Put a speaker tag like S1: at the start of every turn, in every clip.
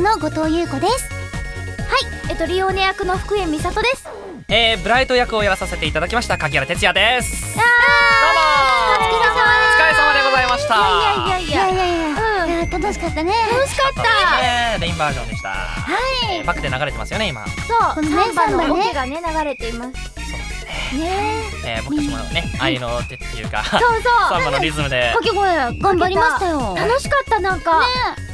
S1: の後藤優子です。
S2: えっとリオネ役の福江美里です。
S3: えー、ブライト役をやらさせていただきました柿原哲也です。どうも
S2: お疲れ様
S3: お疲れ様でございました。
S2: いやいやいや
S1: いや。いや楽しかったね。
S2: 楽しかった。
S3: ね。レインバージョンでした。
S1: はい。
S3: バックで流れてますよね今。
S2: そう。
S1: このね
S2: サンバの
S1: サンバね。
S2: 音がね流れています。ね。
S3: えー、僕たちもね愛の手っていうか
S2: そうそう。
S3: サンバのリズムで。
S1: 掛け声頑張りましたよ。
S2: 楽しかったなんか、こ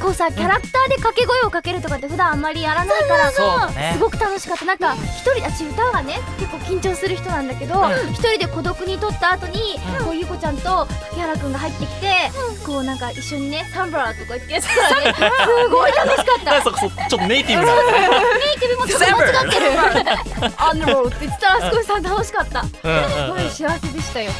S2: うさキャラクターで掛け声をかけるとかって普段あんまりやらないからすごく楽しかった。なんか一人あち歌がね結構緊張する人なんだけど
S3: うん。
S2: 一、人で孤独に撮った後に、
S3: うん。
S2: こうゆうこちゃんと柿原くんが入ってきて、こうなんか一緒にねサンブラとか言ってやってたらねすごい楽しかった。
S3: ちょっとネイティブな。
S1: ネイティブもちょっと間違ってる。
S2: アンドローって言ってたらすごいさ楽しかった。すごい幸せでしたよ。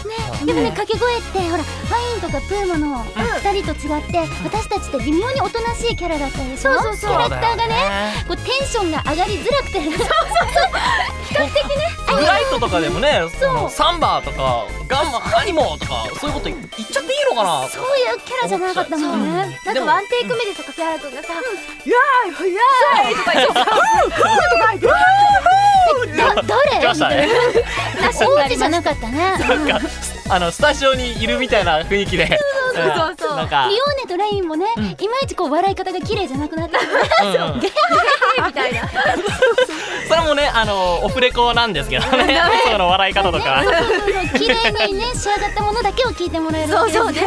S1: でもね掛け声ってほらファインとかプーマの二人と違って私たちって微妙におとなしいキャラだったでしょ？
S2: そうそうそう。
S1: キャラクターがね
S3: ね。
S1: こうテンションが上がりづらくて。そう
S3: ブライトとかでもねそのサンバとかガンマアニモとかそういうこと言っちゃっていいのかな？
S1: そういうキャラじゃなかったもんね。
S2: なんかワンテイク目でさ柿原くん。がさ「イエーイイエーイ!」とか言ってさ
S1: だ誰
S3: 来ましたね。
S2: な。しになりました。
S1: 王子じゃなか。ったね
S3: なんかあのスタジオにいるみたいな雰囲気で。
S2: そうそうそう
S3: なんか。
S1: リオーネとレインもね、
S3: うん。
S1: いまいちこう笑い方が綺麗じゃなくなって
S3: うん。う。ん。
S2: みたいな。
S3: それもねあのオフレコなんですけどね。その笑い方とか。
S1: 綺麗にね仕上がったものだけを聞いてもらえる
S2: そうそうね。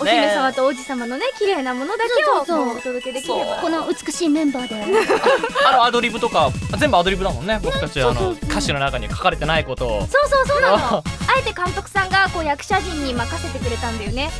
S2: お姫
S3: ね。
S2: 様と王子様のね綺麗なものだけをお届けできれば。
S1: この美しいメンバーで。
S3: あのアドリブとか全部アドリブだもんね僕たち。あの歌詞の中に書かれてないことを。
S2: そうそうそうなの あえて監督さんがこう役者陣に任せてくれたんだよね。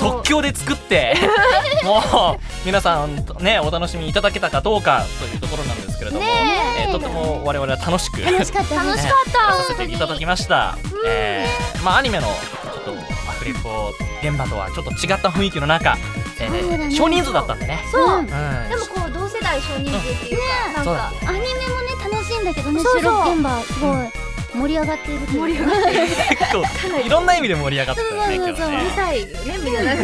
S3: 即興で作って。もう皆さんねお楽しみいただけたかどうかというところなんですけれども、
S2: ね
S3: え。ーとても我々は楽しく
S1: 楽しかった
S2: 楽しかった
S3: やらせていただきました、えーまあアニメのちょっとアフレコ現場とはちょっと違った雰囲気の中、えー
S1: ね。
S3: 少人数だったんでね。
S2: そう、
S1: うん。
S3: うん
S2: でもこう同世代少人数っていうか、
S3: そう
S2: なんか
S1: アニメもね楽しいんだけどね
S2: そうそう。
S1: 収録現場すごい盛り上がっている
S2: 盛り上がって
S3: 結構いろんな意味で盛り上がってたよね
S1: そうそうそう
S2: う。るさいよねみんななこ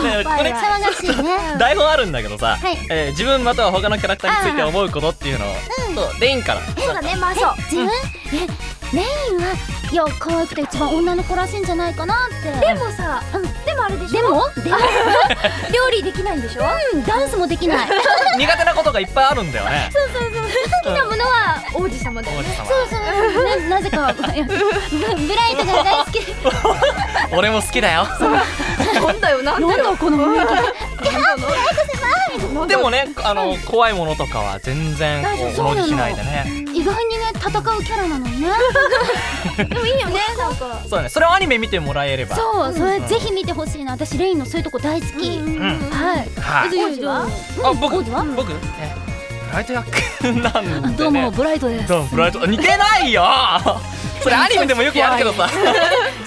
S2: う
S3: ねこれ
S1: 騒がしいね。
S3: 台本あるんだけどさ、自分または他のキャラクターについて思うことっていうのを、そうレインから。
S2: そうだねまあそう。
S1: 自分？えレインはいや可愛くて一番女の子らしいんじゃないかなって。
S2: でもさ、
S1: うん。
S2: でもあれでしょ？
S1: でも？でも？
S2: 料理できないんでしょ？
S1: うんダンスもできない。
S3: 苦手なことがいっぱいあるんだよね。
S2: そうそうそう。好きなものは王子様だよね。
S3: 王子様。
S1: そうそう。ななぜか。いやブブライトが大好き。
S3: 俺も好きだよ。
S2: なんだよ？なんだよ
S1: この雰囲
S3: でもねあの怖いものとかは全然
S2: 大丈夫？
S3: こう物にしないでね。
S1: 気意外にね戦うキャラなのにね
S2: でもいいよね なんか。
S3: そうだね。それをアニメ見てもらえれば。
S1: そうそれぜひ見てほしいな。私レインのそういうとこ大好き。はい。
S3: はい。あ僕僕？えブライト役なん
S1: どうもブライトです。
S3: どうもブライト。似てないよ。それアニメでもよくやるけどさ。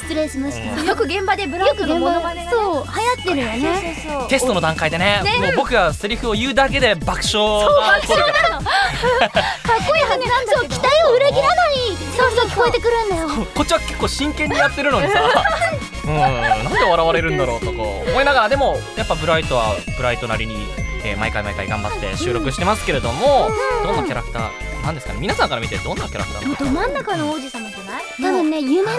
S1: 失礼しました。
S2: よく現場でブラウトのモノマネ
S1: そう流行ってるよね。
S2: そうそうそう。
S3: テストの段階でね
S2: ね。
S3: もう僕がセリフを言うだけで爆笑が起こるから。
S1: かっこいい聞こえてくるんだよ。
S3: こっちは結構真剣にやってるのにさ。うんなんで笑われるんだろうとか思いながらでもやっぱブライトはブライトなりに、えー毎回毎回頑張って収録してますけれども、どんなキャラクターなんですかね？皆さんから見てどんなキャラクターなの
S2: ど真ん中の王子様じゃない？
S1: 多分ね夢の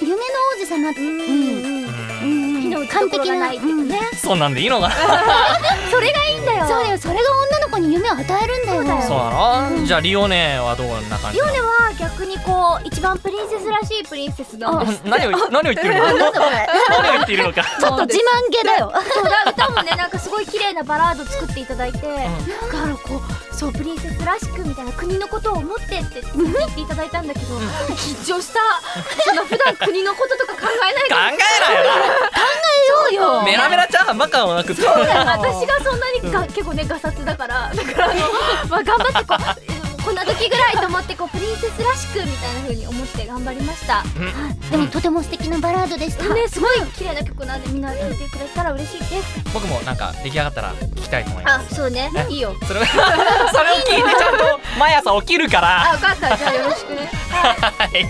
S1: 夢の王子様って
S2: うん。
S1: うん。
S2: うん。
S3: うん
S2: 火の打ちどころがないっていうね。
S3: そんなんでいいのかな。
S2: それがいいんだよ。
S1: そうだよそれが女の子に夢を与えるんだよ。
S2: そうだよ
S3: そうなの、じゃあリオネはどんな感じなの？
S2: リオネは逆にこう一番プリンセスらしいプリンセスなんです
S3: 何を何を言ってるの？何を言っているのか。
S1: ちょっと自慢げだよ。
S2: そう。だ歌もねなんかすごい綺麗なバラード作っていただいて、だからこうそうプリンセスらしくみたいな国のことを思ってって言っていただいたんだけど、緊張したその普段国のこととか考えない
S3: 考
S2: から
S3: えないよ
S1: そうよ。
S3: なメラメラチャーハンばっかはなくて。
S2: そうだよ。私がそんなにが、結構ねガサツだから。だからあの、まあ、頑張ってこうこんな時ぐらいと思ってこうプリンセスらしくみたいな風に思って頑張りました。
S1: でもとても素敵なバラードでした。
S2: ねすごい。綺麗な曲なんでみんな聴いてくれたら嬉しいです。
S3: 僕もなんか出来上がったら聞きたいと思います。
S2: あそうね。
S3: え？
S2: いいよ。
S3: それ それを聞いてちゃんと毎朝起きるから。
S2: あ分かった。じゃあよろしくね。
S3: はい、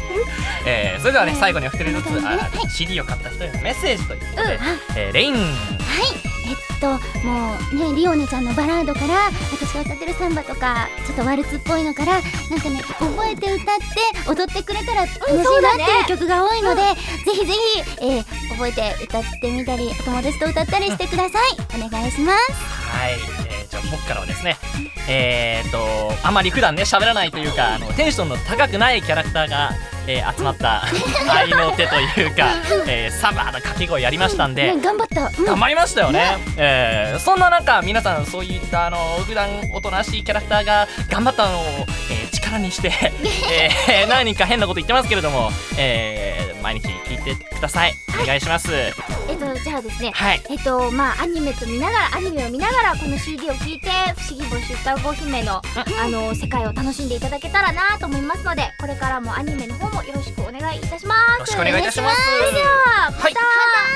S3: えー、それではね最後にお一人ずつあ CD を買った人へのメッセージということで、えーレイン。
S1: はい、えっともうねリオネちゃんのバラードから私が歌ってるサンバとかちょっとワルツっぽいのからなんかね覚えて歌って踊ってくれたら楽しいなっていう曲が多いので、ぜひぜひ、えー覚えて歌ってみたりお友達と歌ったりしてください。お願いします。
S3: はい、えー、じゃあ僕からはですねえー、とあまり普段ね喋らないというかあのテンションの高くないキャラクターが、えー集まった 愛の手というか、えーサンバの掛け声やりましたんで、
S1: ね頑張った、うん。
S3: 頑張りましたよね、えーそんな中皆さんそういったあの普段おとなしいキャラクターが頑張ったのを、えー力にして、えー何人か変なこと言ってますけれども、えー毎日聞いてください。お願いします
S2: えっとじゃあですね
S3: はい。
S2: えっとまあアニメと見ながらアニメを見ながらこの CD を聴いて「不思議星歌う合姫の」あの世界を楽しんでいただけたらなと思いますのでこれからもアニメの方もよろしくお願いいたします。
S3: よろしくお願いいたします。
S2: それでは